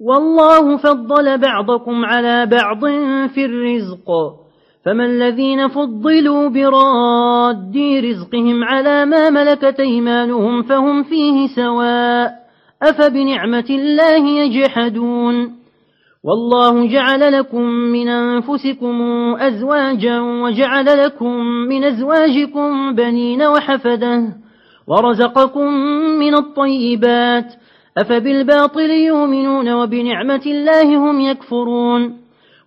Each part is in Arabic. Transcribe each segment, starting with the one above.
والله فضل بعضكم على بعض في الرزق. فما الذين فضلوا براد رزقهم على ما ملكت أيمانهم فهم فيه سواء. أفبنعمة الله يجحدون. والله جعل لكم من أنفسكم أزواجا وجعل لكم من أزواجكم بنين وحفدة. ورزقكم من الطيبات. أفبالباطل يؤمنون وبنعمة الله هم يكفرون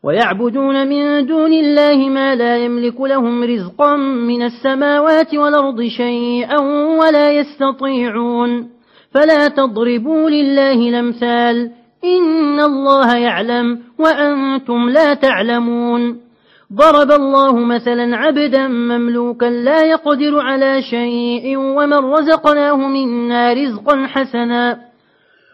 ويعبدون من دون الله ما لا يملك لهم رزقا من السماوات والأرض شيئا ولا يستطيعون فلا تضربوا لله الأمثال إن الله يعلم وأنتم لا تعلمون ضرب الله مثلا عبدا مملوكا لا يقدر على شيء ومن رزقناه منا رزقا حسنا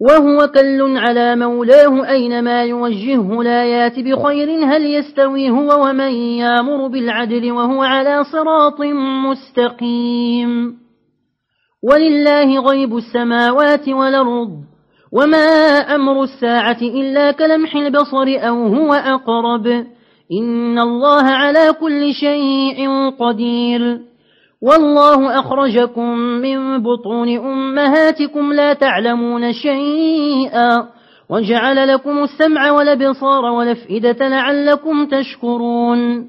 وهو كل على مولاه أينما يوجهه لا يات بخير هل يستوي هو ومن يامر بالعدل وهو على صراط مستقيم ولله غيب السماوات والأرض وما أمر الساعة إلا كلمح البصر أو هو أقرب إن الله على كل شيء قدير والله أخرجكم من بطون أمهاتكم لا تعلمون شيئا وجعل لكم السمع والبصار والأفئدة لعلكم تشكرون